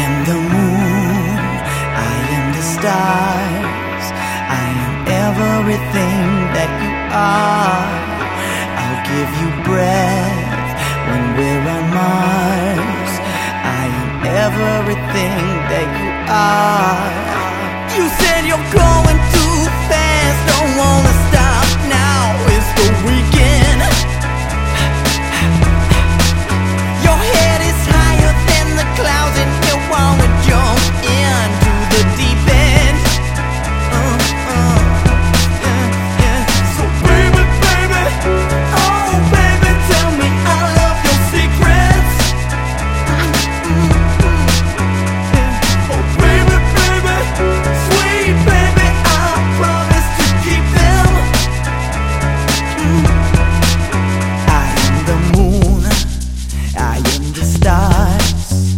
am the moon, I am the stars, I am everything that you are. I'll give you breath. the stars.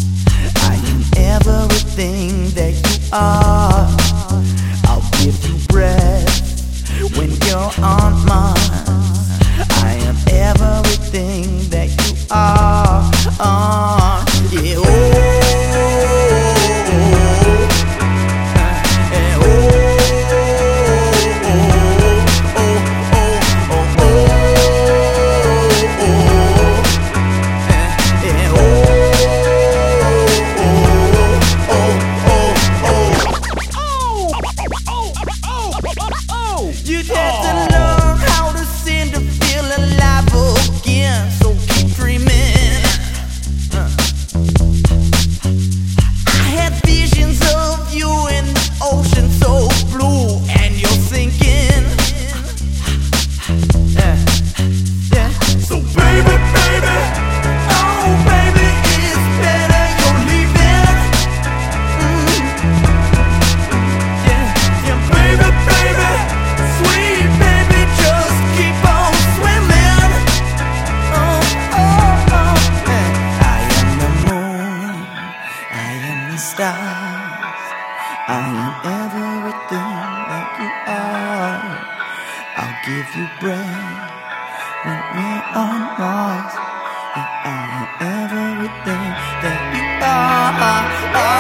I am everything that you are. I am everything that you are. I'll give you breath when we're on Mars. I am everything that you are.